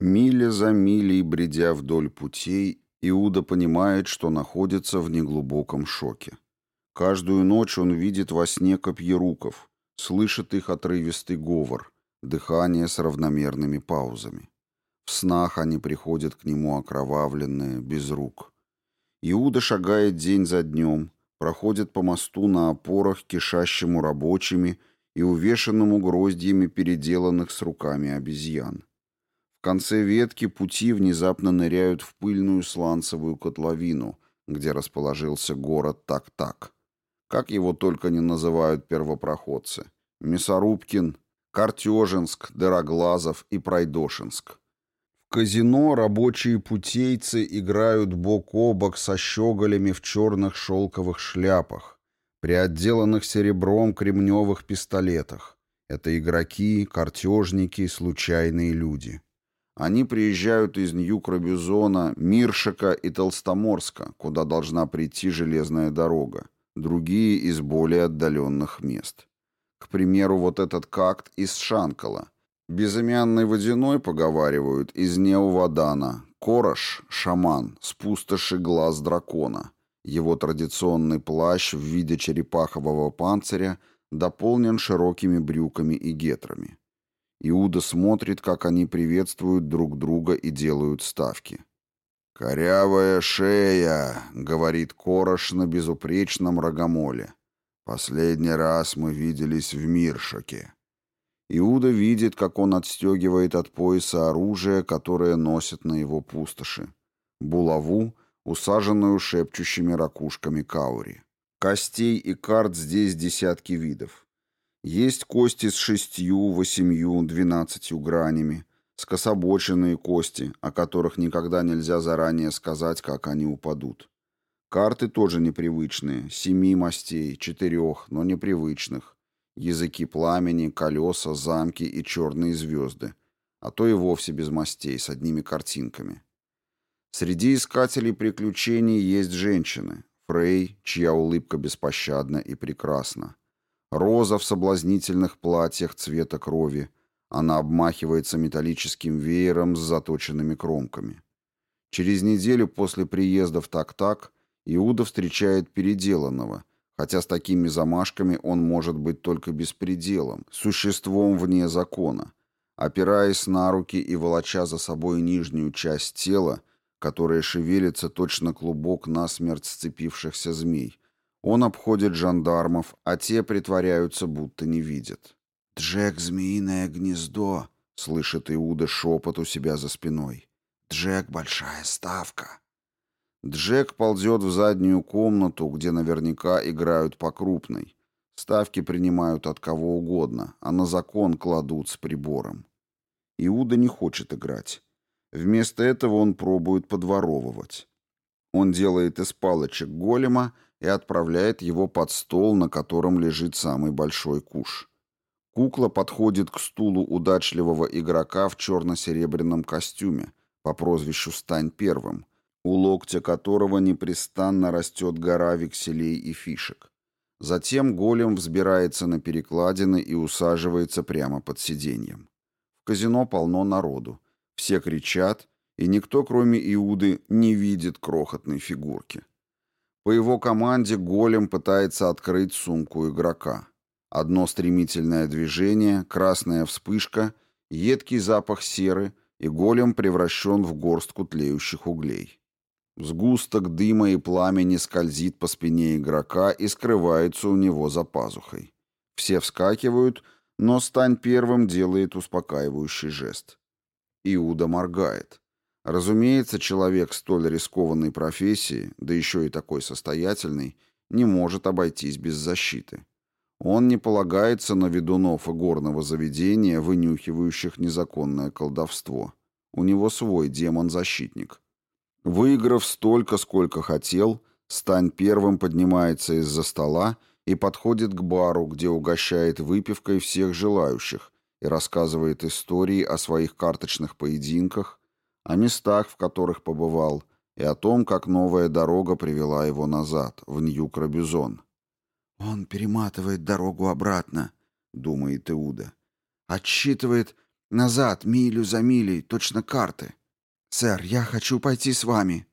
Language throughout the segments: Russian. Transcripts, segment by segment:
Миля за милей, бредя вдоль путей, Иуда понимает, что находится в неглубоком шоке. Каждую ночь он видит во сне копьеруков, слышит их отрывистый говор, дыхание с равномерными паузами. В снах они приходят к нему окровавленные, без рук. Иуда шагает день за днем, проходит по мосту на опорах, кишащему рабочими и увешанному гроздьями переделанных с руками обезьян. В конце ветки пути внезапно ныряют в пыльную сланцевую котловину, где расположился город Так-Так. Как его только не называют первопроходцы. Мясорубкин, Картежинск, Дороглазов и Пройдошинск. В казино рабочие путейцы играют бок о бок со щеголями в черных шелковых шляпах, при отделанных серебром кремневых пистолетах. Это игроки, картежники, случайные люди. Они приезжают из Нью-Крабюзона, Миршика и Толстоморска, куда должна прийти железная дорога, другие из более отдаленных мест. К примеру, вот этот какт из Шанкала. Безымянный водяной, поговаривают, из Неувадана. Корош, шаман, с пустоши глаз дракона. Его традиционный плащ в виде черепахового панциря дополнен широкими брюками и гетрами. Иуда смотрит, как они приветствуют друг друга и делают ставки. «Корявая шея», — говорит Корош на безупречном рогомоле. «Последний раз мы виделись в Миршаке». Иуда видит, как он отстегивает от пояса оружие, которое носит на его пустоши. Булаву, усаженную шепчущими ракушками каури. Костей и карт здесь десятки видов. Есть кости с шестью, восемью, двенадцатью гранями, скособоченные кости, о которых никогда нельзя заранее сказать, как они упадут. Карты тоже непривычные, семи мастей, четырех, но непривычных. Языки пламени, колеса, замки и черные звезды, а то и вовсе без мастей, с одними картинками. Среди искателей приключений есть женщины. Фрей, чья улыбка беспощадна и прекрасна. Роза в соблазнительных платьях цвета крови. Она обмахивается металлическим веером с заточенными кромками. Через неделю после приезда в Так-Так Иуда встречает переделанного, хотя с такими замашками он может быть только беспределом, существом вне закона. Опираясь на руки и волоча за собой нижнюю часть тела, которая шевелится точно клубок насмерть сцепившихся змей, он обходит жандармов, а те притворяются, будто не видят. «Джек, змеиное гнездо!» — слышит Иуда шепот у себя за спиной. «Джек, большая ставка!» Джек ползет в заднюю комнату, где наверняка играют по крупной. Ставки принимают от кого угодно, а на закон кладут с прибором. Иуда не хочет играть. Вместо этого он пробует подворовывать. Он делает из палочек голема и отправляет его под стол, на котором лежит самый большой куш. Кукла подходит к стулу удачливого игрока в черно-серебряном костюме по прозвищу «Стань первым», у локтя которого непрестанно растет гора векселей и фишек. Затем голем взбирается на перекладины и усаживается прямо под сиденьем. В казино полно народу. Все кричат, и никто, кроме Иуды, не видит крохотной фигурки. По его команде голем пытается открыть сумку игрока. Одно стремительное движение, красная вспышка, едкий запах серы, и голем превращен в горстку тлеющих углей. Сгусток дыма и пламени скользит по спине игрока и скрывается у него за пазухой. Все вскакивают, но Стань первым делает успокаивающий жест. Иуда моргает. Разумеется, человек столь рискованной профессии, да еще и такой состоятельный, не может обойтись без защиты. Он не полагается на ведунов и горного заведения, вынюхивающих незаконное колдовство. У него свой демон-защитник. Выиграв столько, сколько хотел, Стань первым поднимается из-за стола и подходит к бару, где угощает выпивкой всех желающих и рассказывает истории о своих карточных поединках, о местах, в которых побывал, и о том, как новая дорога привела его назад, в Нью-Крабюзон. «Он перематывает дорогу обратно», — думает Иуда. «Отсчитывает Назад, милю за милей, точно карты. Сэр, я хочу пойти с вами.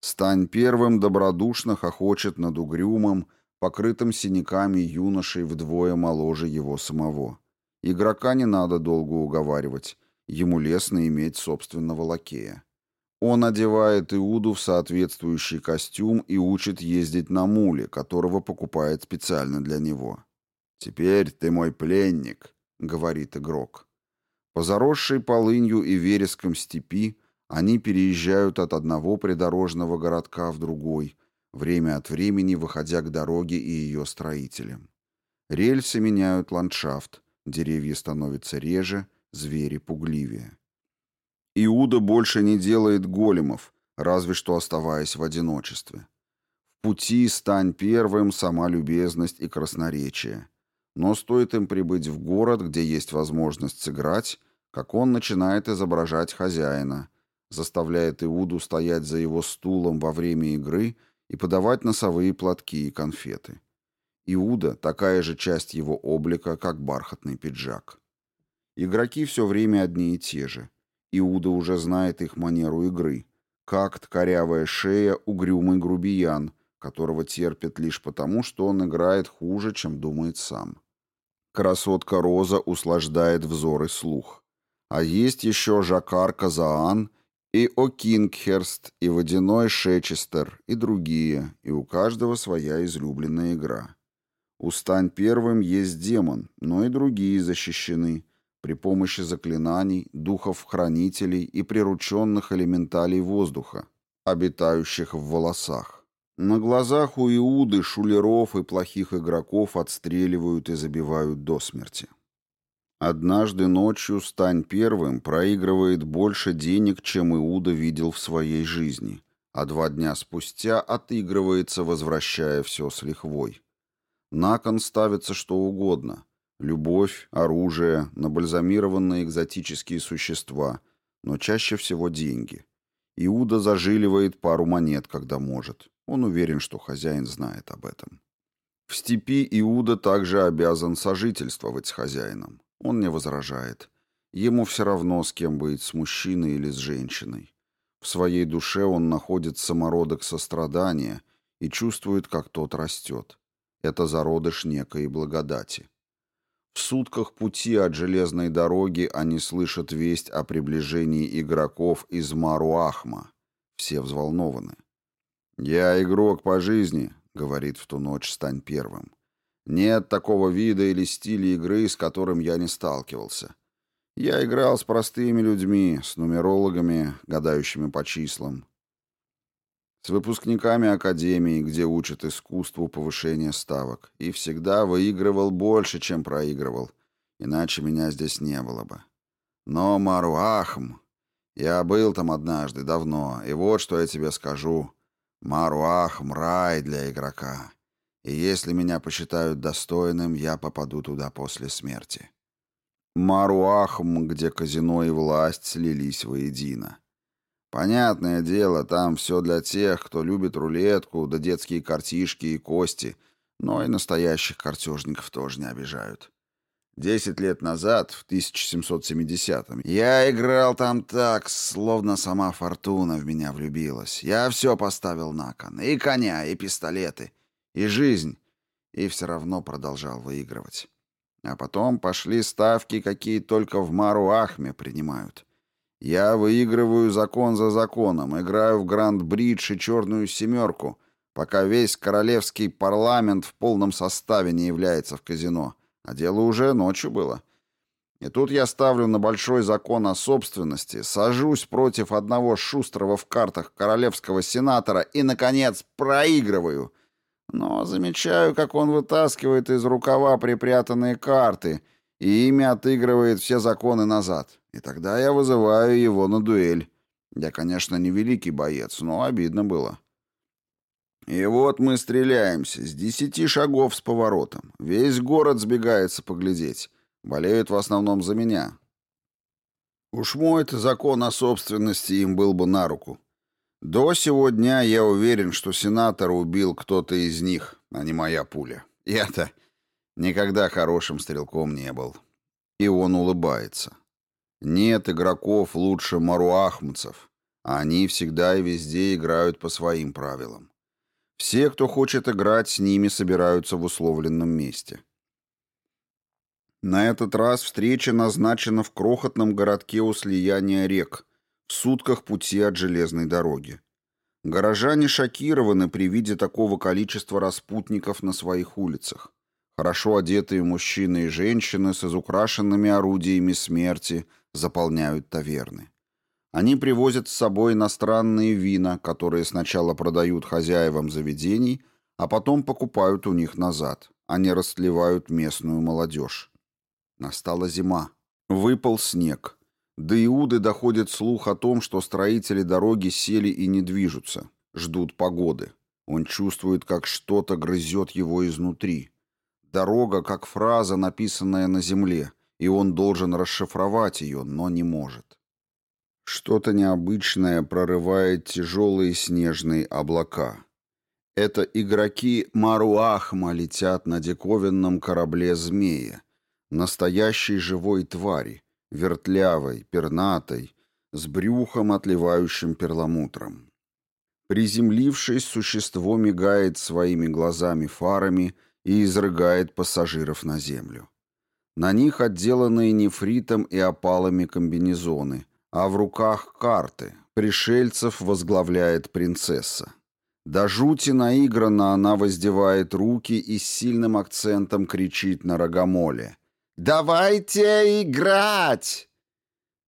Стань первым добродушно хохочет над угрюмым, покрытым синяками юношей вдвое моложе его самого. Игрока не надо долго уговаривать, ему лестно иметь собственного лакея. Он одевает Иуду в соответствующий костюм и учит ездить на муле, которого покупает специально для него. «Теперь ты мой пленник», — говорит игрок. По заросшей полынью и вереском степи они переезжают от одного придорожного городка в другой, время от времени выходя к дороге и ее строителям. Рельсы меняют ландшафт, деревья становятся реже, звери пугливее. Иуда больше не делает големов, разве что оставаясь в одиночестве. В пути стань первым сама любезность и красноречие. Но стоит им прибыть в город, где есть возможность сыграть, как он начинает изображать хозяина, заставляет Иуду стоять за его стулом во время игры и подавать носовые платки и конфеты. Иуда – такая же часть его облика, как бархатный пиджак. Игроки все время одни и те же – Иуда уже знает их манеру игры. Как корявая шея, угрюмый грубиян, которого терпит лишь потому, что он играет хуже, чем думает сам. Красотка Роза услаждает взор и слух. А есть еще Жакар Казаан и О'Кингхерст, и Водяной Шечестер, и другие, и у каждого своя излюбленная игра. У Стань Первым есть демон, но и другие защищены при помощи заклинаний, духов-хранителей и прирученных элементалей воздуха, обитающих в волосах. На глазах у Иуды шулеров и плохих игроков отстреливают и забивают до смерти. Однажды ночью Стань Первым проигрывает больше денег, чем Иуда видел в своей жизни, а два дня спустя отыгрывается, возвращая все с лихвой. На кон ставится что угодно, Любовь, оружие, набальзамированные экзотические существа, но чаще всего деньги. Иуда зажиливает пару монет, когда может. Он уверен, что хозяин знает об этом. В степи Иуда также обязан сожительствовать с хозяином. Он не возражает. Ему все равно, с кем быть, с мужчиной или с женщиной. В своей душе он находит самородок сострадания и чувствует, как тот растет. Это зародыш некой благодати. В сутках пути от железной дороги они слышат весть о приближении игроков из Маруахма. Все взволнованы. «Я игрок по жизни», — говорит в ту ночь «Стань первым». «Нет такого вида или стиля игры, с которым я не сталкивался. Я играл с простыми людьми, с нумерологами, гадающими по числам, с выпускниками академии, где учат искусству повышения ставок, и всегда выигрывал больше, чем проигрывал, иначе меня здесь не было бы. Но Маруахм... Я был там однажды, давно, и вот что я тебе скажу. Маруахм — рай для игрока. И если меня посчитают достойным, я попаду туда после смерти. Маруахм, где казино и власть слились воедино. Понятное дело, там все для тех, кто любит рулетку, да детские картишки и кости, но и настоящих картежников тоже не обижают. Десять лет назад, в 1770-м, я играл там так, словно сама фортуна в меня влюбилась. Я все поставил на кон, и коня, и пистолеты, и жизнь, и все равно продолжал выигрывать. А потом пошли ставки, какие только в Мару-Ахме принимают. Я выигрываю закон за законом, играю в Гранд-Бридж и Черную Семерку, пока весь королевский парламент в полном составе не является в казино. А дело уже ночью было. И тут я ставлю на большой закон о собственности, сажусь против одного шустрого в картах королевского сенатора и, наконец, проигрываю. Но замечаю, как он вытаскивает из рукава припрятанные карты и ими отыгрывает все законы назад. И тогда я вызываю его на дуэль. Я, конечно, не великий боец, но обидно было. И вот мы стреляемся с десяти шагов с поворотом. Весь город сбегается поглядеть. Болеют в основном за меня. Уж мой-то закон о собственности им был бы на руку. До сего дня я уверен, что сенатора убил кто-то из них, а не моя пуля. Я-то никогда хорошим стрелком не был. И он улыбается. Нет игроков лучше маруахмцев, они всегда и везде играют по своим правилам. Все, кто хочет играть с ними, собираются в условленном месте. На этот раз встреча назначена в крохотном городке у слияния рек, в сутках пути от железной дороги. Горожане шокированы при виде такого количества распутников на своих улицах. Хорошо одетые мужчины и женщины с изукрашенными орудиями смерти заполняют таверны. Они привозят с собой иностранные вина, которые сначала продают хозяевам заведений, а потом покупают у них назад. Они растлевают местную молодежь. Настала зима. Выпал снег. До Иуды доходит слух о том, что строители дороги сели и не движутся, ждут погоды. Он чувствует, как что-то грызет его изнутри. Дорога, как фраза, написанная на земле, и он должен расшифровать ее, но не может. Что-то необычное прорывает тяжелые снежные облака. Это игроки Маруахма летят на диковинном корабле змея, настоящей живой твари, вертлявой, пернатой, с брюхом, отливающим перламутром. Приземлившись, существо мигает своими глазами фарами и изрыгает пассажиров на землю. На них отделанные нефритом и опалами комбинезоны, а в руках карты. Пришельцев возглавляет принцесса. До жути наигранно она воздевает руки и с сильным акцентом кричит на рогомоле. «Давайте играть!»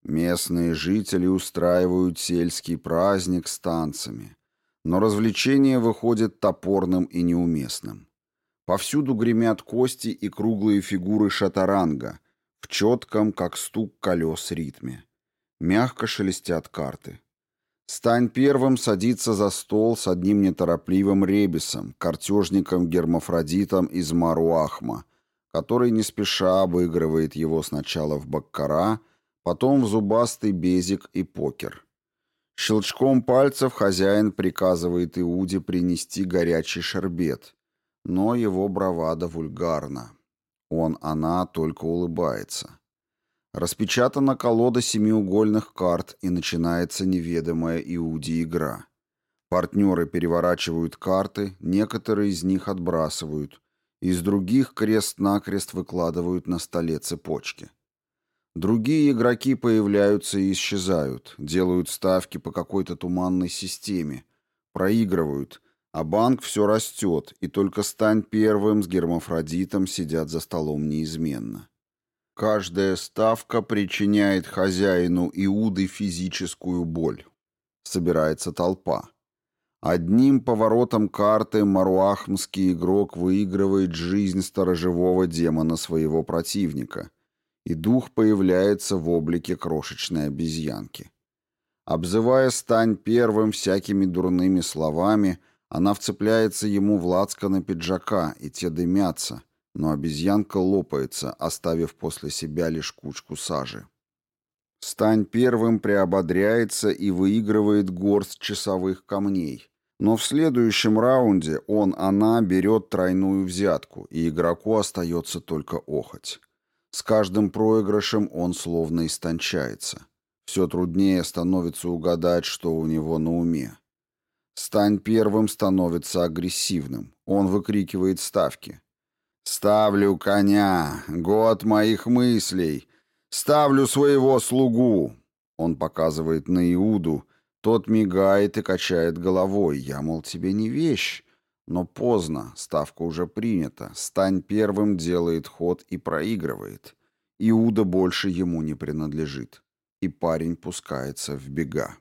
Местные жители устраивают сельский праздник с танцами, но развлечение выходит топорным и неуместным. Повсюду гремят кости и круглые фигуры шатаранга в четком, как стук колес, ритме. Мягко шелестят карты. Стань первым садиться за стол с одним неторопливым ребесом, картежником-гермафродитом из Маруахма, который не спеша обыгрывает его сначала в баккара, потом в зубастый безик и покер. Щелчком пальцев хозяин приказывает Иуде принести горячий шербет, но его бравада вульгарна. Он, она только улыбается. Распечатана колода семиугольных карт, и начинается неведомая Иуде игра. Партнеры переворачивают карты, некоторые из них отбрасывают, из других крест-накрест выкладывают на столе цепочки. Другие игроки появляются и исчезают, делают ставки по какой-то туманной системе, проигрывают, а банк все растет, и только стань первым с гермафродитом сидят за столом неизменно. Каждая ставка причиняет хозяину Иуды физическую боль. Собирается толпа. Одним поворотом карты маруахмский игрок выигрывает жизнь сторожевого демона своего противника, и дух появляется в облике крошечной обезьянки. Обзывая «стань первым» всякими дурными словами, она вцепляется ему в лацканы пиджака, и те дымятся, но обезьянка лопается, оставив после себя лишь кучку сажи. «Стань первым» приободряется и выигрывает горсть часовых камней, но в следующем раунде он, она берет тройную взятку, и игроку остается только охоть. С каждым проигрышем он словно истончается. Все труднее становится угадать, что у него на уме. Стань первым становится агрессивным. Он выкрикивает ставки. «Ставлю коня! Год моих мыслей! Ставлю своего слугу!» Он показывает на Иуду, тот мигает и качает головой. Я, мол, тебе не вещь. Но поздно, ставка уже принята. Стань первым, делает ход и проигрывает. Иуда больше ему не принадлежит. И парень пускается в бега.